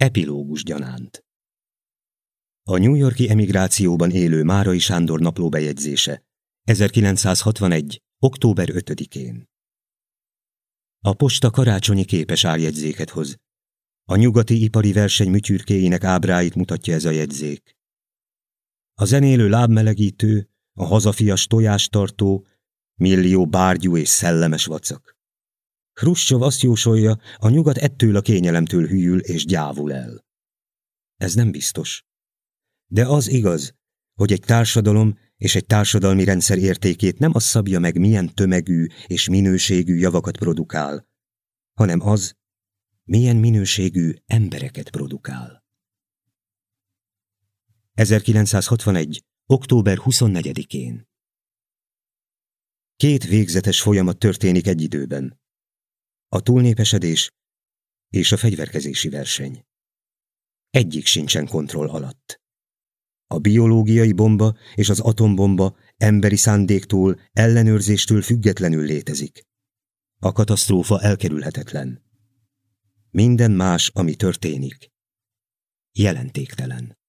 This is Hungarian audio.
Epilógus gyanánt. A New Yorki emigrációban élő Márai Sándor naplóbejegyzése 1961. október 5-én. A posta karácsonyi képes áljegyzéket hoz. A nyugati ipari verseny műtyürkéinek ábráit mutatja ez a jegyzék. A zenélő lábmelegítő, a hazafias tojástartó, millió bárgyú és szellemes vacak. Hruscsov azt jósolja, a nyugat ettől a kényelemtől hűül és gyávul el. Ez nem biztos. De az igaz, hogy egy társadalom és egy társadalmi rendszer értékét nem az szabja meg, milyen tömegű és minőségű javakat produkál, hanem az, milyen minőségű embereket produkál. 1961. október 24-én Két végzetes folyamat történik egy időben a túlnépesedés és a fegyverkezési verseny. Egyik sincsen kontroll alatt. A biológiai bomba és az atombomba emberi szándéktól, ellenőrzéstől függetlenül létezik. A katasztrófa elkerülhetetlen. Minden más, ami történik, jelentéktelen.